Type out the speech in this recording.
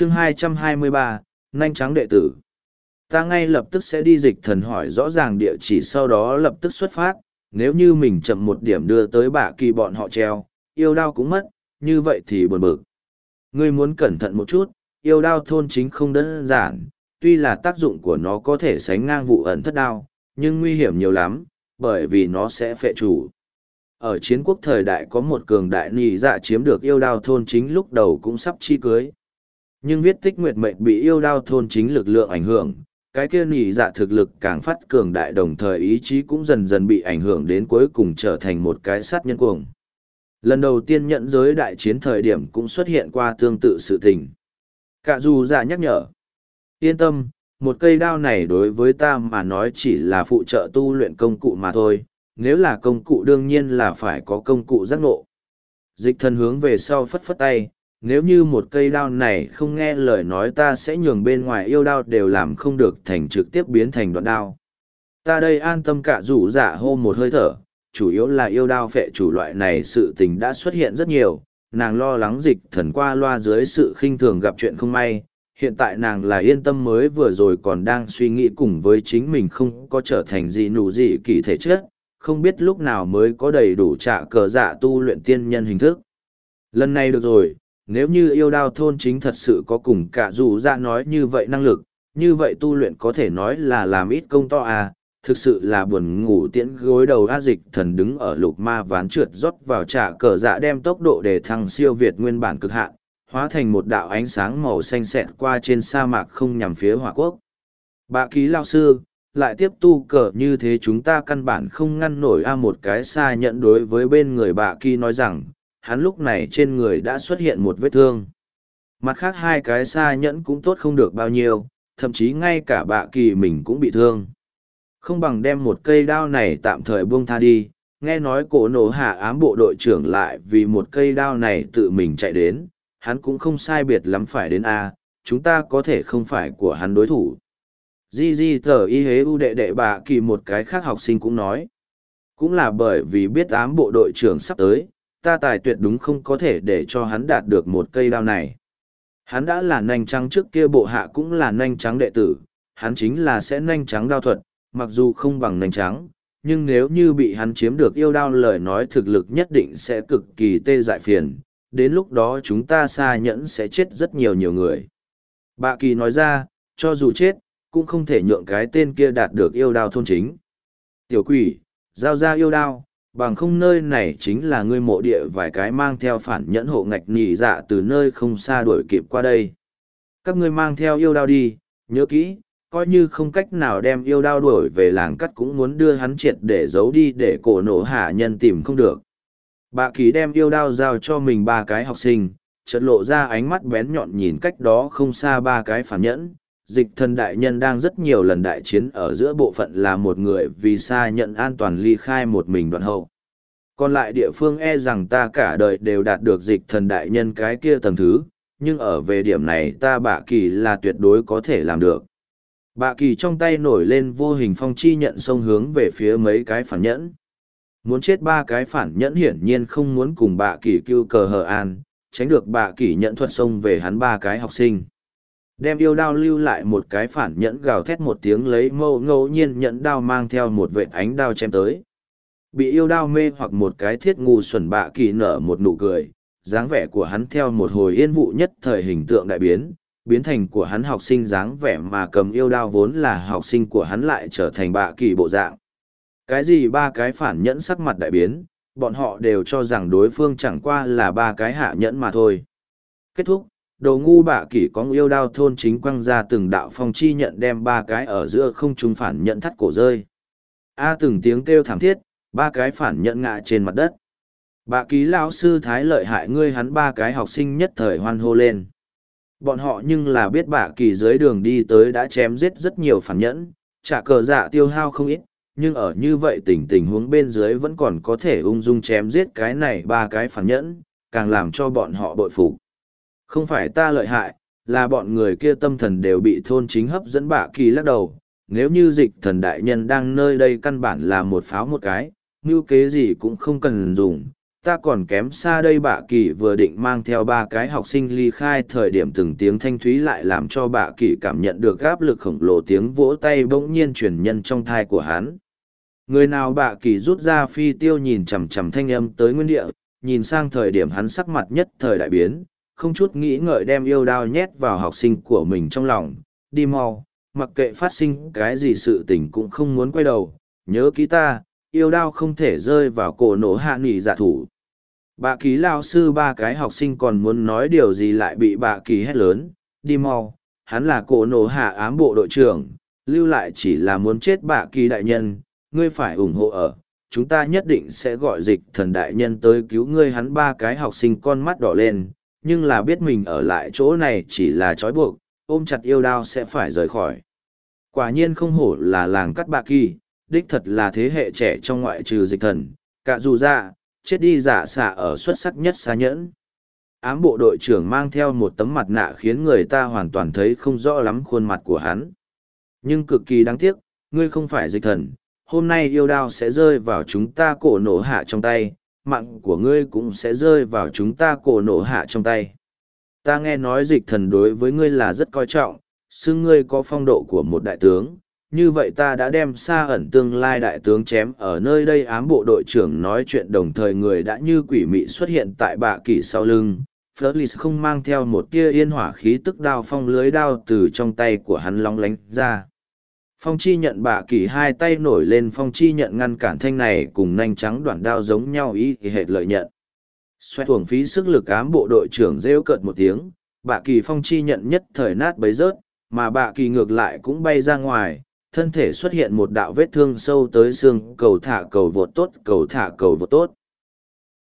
chương 223, nhanh trắng đệ tử. Ta ngay lập tức sẽ đi dịch thần hỏi rõ ràng địa chỉ sau đó lập tức xuất phát, nếu như mình chậm một điểm đưa tới bạ kỳ bọn họ treo, yêu đao cũng mất, như vậy thì buồn bực. Ngươi muốn cẩn thận một chút, yêu đao thôn chính không đơn giản, tuy là tác dụng của nó có thể sánh ngang vụ ẩn thất đao, nhưng nguy hiểm nhiều lắm, bởi vì nó sẽ phệ chủ. Ở chiến quốc thời đại có một cường đại nì dạ chiếm được yêu đao thôn chính lúc đầu cũng sắp chi cưới. Nhưng viết tích nguyệt mệnh bị yêu đao thôn chính lực lượng ảnh hưởng, cái kia nỉ dạ thực lực càng phát cường đại đồng thời ý chí cũng dần dần bị ảnh hưởng đến cuối cùng trở thành một cái sát nhân cuồng. Lần đầu tiên nhận giới đại chiến thời điểm cũng xuất hiện qua tương tự sự tình. Cả dù dạ nhắc nhở. Yên tâm, một cây đao này đối với ta mà nói chỉ là phụ trợ tu luyện công cụ mà thôi, nếu là công cụ đương nhiên là phải có công cụ giác ngộ. Dịch thần hướng về sau phất phất tay, nếu như một cây đao này không nghe lời nói ta sẽ nhường bên ngoài yêu đao đều làm không được thành trực tiếp biến thành đoạn đao. Ta đây an tâm cả rủ dạ hô một hơi thở, chủ yếu là yêu đao phệ chủ loại này sự tình đã xuất hiện rất nhiều, nàng lo lắng dịch thần qua loa dưới sự khinh thường gặp chuyện không may. Hiện tại nàng là yên tâm mới vừa rồi còn đang suy nghĩ cùng với chính mình không có trở thành gì nụ gì kỳ thể chất, không biết lúc nào mới có đầy đủ trả cờ dạ tu luyện tiên nhân hình thức. Lần này được rồi, nếu như yêu đao thôn chính thật sự có cùng cả dù ra nói như vậy năng lực, như vậy tu luyện có thể nói là làm ít công to à, thực sự là buồn ngủ tiễn gối đầu a dịch thần đứng ở lục ma ván trượt rót vào trả cờ dạ đem tốc độ để thăng siêu việt nguyên bản cực hạn, hóa thành một đạo ánh sáng màu xanh xẹt qua trên sa mạc không nhằm phía hỏa quốc. Bạ ký lao sư, lại tiếp tu cờ như thế chúng ta căn bản không ngăn nổi a một cái xa nhận đối với bên người bạ kỳ nói rằng hắn lúc này trên người đã xuất hiện một vết thương. Mặt khác hai cái xa nhẫn cũng tốt không được bao nhiêu, thậm chí ngay cả bạ kỳ mình cũng bị thương. Không bằng đem một cây đao này tạm thời buông tha đi, nghe nói cổ nổ hạ ám bộ đội trưởng lại vì một cây đao này tự mình chạy đến, hắn cũng không sai biệt lắm phải đến a, chúng ta có thể không phải của hắn đối thủ. Di di thở y hế u đệ đệ bà kỳ một cái khác học sinh cũng nói, cũng là bởi vì biết ám bộ đội trưởng sắp tới ta tài tuyệt đúng không có thể để cho hắn đạt được một cây đao này hắn đã là nanh trắng trước kia bộ hạ cũng là nanh trắng đệ tử hắn chính là sẽ nanh trắng đao thuật mặc dù không bằng nanh trắng nhưng nếu như bị hắn chiếm được yêu đao lời nói thực lực nhất định sẽ cực kỳ tê dại phiền đến lúc đó chúng ta xa nhẫn sẽ chết rất nhiều nhiều người Bạ kỳ nói ra cho dù chết cũng không thể nhượng cái tên kia đạt được yêu đao thôn chính. Tiểu quỷ, giao ra yêu đao, bằng không nơi này chính là ngươi mộ địa vài cái mang theo phản nhẫn hộ ngạch nhị dạ từ nơi không xa đuổi kịp qua đây. Các ngươi mang theo yêu đao đi, nhớ kỹ, coi như không cách nào đem yêu đao đuổi về làng cắt cũng muốn đưa hắn triệt để giấu đi để cổ nổ hạ nhân tìm không được. Bà ký đem yêu đao giao cho mình ba cái học sinh, chợt lộ ra ánh mắt bén nhọn nhìn cách đó không xa ba cái phản nhẫn, dịch thần đại nhân đang rất nhiều lần đại chiến ở giữa bộ phận là một người vì xa nhận an toàn ly khai một mình đoạn hậu. Còn lại địa phương e rằng ta cả đời đều đạt được dịch thần đại nhân cái kia tầng thứ, nhưng ở về điểm này ta bạ kỳ là tuyệt đối có thể làm được. Bạ kỳ trong tay nổi lên vô hình phong chi nhận sông hướng về phía mấy cái phản nhẫn. Muốn chết ba cái phản nhẫn hiển nhiên không muốn cùng bạ kỳ cưu cờ hờ an, tránh được bạ kỳ nhận thuật sông về hắn ba cái học sinh đem yêu đao lưu lại một cái phản nhẫn gào thét một tiếng lấy mâu ngẫu nhiên nhẫn đao mang theo một vệ ánh đao chém tới. Bị yêu đao mê hoặc một cái thiết ngu xuẩn bạ kỳ nở một nụ cười, dáng vẻ của hắn theo một hồi yên vụ nhất thời hình tượng đại biến biến thành của hắn học sinh dáng vẻ mà cầm yêu đao vốn là học sinh của hắn lại trở thành bạ kỳ bộ dạng. Cái gì ba cái phản nhẫn sắc mặt đại biến, bọn họ đều cho rằng đối phương chẳng qua là ba cái hạ nhẫn mà thôi. Kết thúc đồ ngu bạ kỷ có yêu đao thôn chính quăng ra từng đạo phong chi nhận đem ba cái ở giữa không trung phản nhận thắt cổ rơi. A từng tiếng kêu thảm thiết, ba cái phản nhận ngã trên mặt đất. Bạ ký lão sư thái lợi hại ngươi hắn ba cái học sinh nhất thời hoan hô lên. Bọn họ nhưng là biết bạ kỳ dưới đường đi tới đã chém giết rất nhiều phản nhẫn, trả cờ dạ tiêu hao không ít, nhưng ở như vậy tình tình huống bên dưới vẫn còn có thể ung dung chém giết cái này ba cái phản nhẫn, càng làm cho bọn họ bội phục không phải ta lợi hại, là bọn người kia tâm thần đều bị thôn chính hấp dẫn bạ kỳ lắc đầu. Nếu như dịch thần đại nhân đang nơi đây căn bản là một pháo một cái, như kế gì cũng không cần dùng, ta còn kém xa đây bạ kỳ vừa định mang theo ba cái học sinh ly khai thời điểm từng tiếng thanh thúy lại làm cho bạ kỳ cảm nhận được áp lực khổng lồ tiếng vỗ tay bỗng nhiên truyền nhân trong thai của hắn người nào bạ kỳ rút ra phi tiêu nhìn chằm chằm thanh âm tới nguyên địa nhìn sang thời điểm hắn sắc mặt nhất thời đại biến không chút nghĩ ngợi đem yêu đao nhét vào học sinh của mình trong lòng, đi mau, mặc kệ phát sinh cái gì sự tình cũng không muốn quay đầu, nhớ ký ta, yêu đao không thể rơi vào cổ nổ hạ nghỉ giả thủ. Bà ký lao sư ba cái học sinh còn muốn nói điều gì lại bị bà ký hét lớn, đi mau, hắn là cổ nổ hạ ám bộ đội trưởng, lưu lại chỉ là muốn chết bà ký đại nhân, ngươi phải ủng hộ ở, chúng ta nhất định sẽ gọi dịch thần đại nhân tới cứu ngươi hắn ba cái học sinh con mắt đỏ lên nhưng là biết mình ở lại chỗ này chỉ là trói buộc, ôm chặt yêu đao sẽ phải rời khỏi. Quả nhiên không hổ là làng cắt bạ kỳ, đích thật là thế hệ trẻ trong ngoại trừ dịch thần, cả dù ra chết đi giả xạ ở xuất sắc nhất xa nhẫn. Ám bộ đội trưởng mang theo một tấm mặt nạ khiến người ta hoàn toàn thấy không rõ lắm khuôn mặt của hắn. Nhưng cực kỳ đáng tiếc, ngươi không phải dịch thần, hôm nay yêu đao sẽ rơi vào chúng ta cổ nổ hạ trong tay mạng của ngươi cũng sẽ rơi vào chúng ta cổ nổ hạ trong tay. Ta nghe nói dịch thần đối với ngươi là rất coi trọng, xưng ngươi có phong độ của một đại tướng. Như vậy ta đã đem xa ẩn tương lai đại tướng chém ở nơi đây ám bộ đội trưởng nói chuyện đồng thời người đã như quỷ mị xuất hiện tại bạ kỷ sau lưng. Flutlis không mang theo một tia yên hỏa khí tức đao phong lưới đao từ trong tay của hắn long lánh ra. Phong chi nhận bạ kỳ hai tay nổi lên phong chi nhận ngăn cản thanh này cùng nanh trắng đoạn đao giống nhau ý thì hệt lợi nhận. Xoay thuồng phí sức lực ám bộ đội trưởng rêu cợt một tiếng, bạ kỳ phong chi nhận nhất thời nát bấy rớt, mà bạ kỳ ngược lại cũng bay ra ngoài, thân thể xuất hiện một đạo vết thương sâu tới xương cầu thả cầu vột tốt cầu thả cầu vột tốt.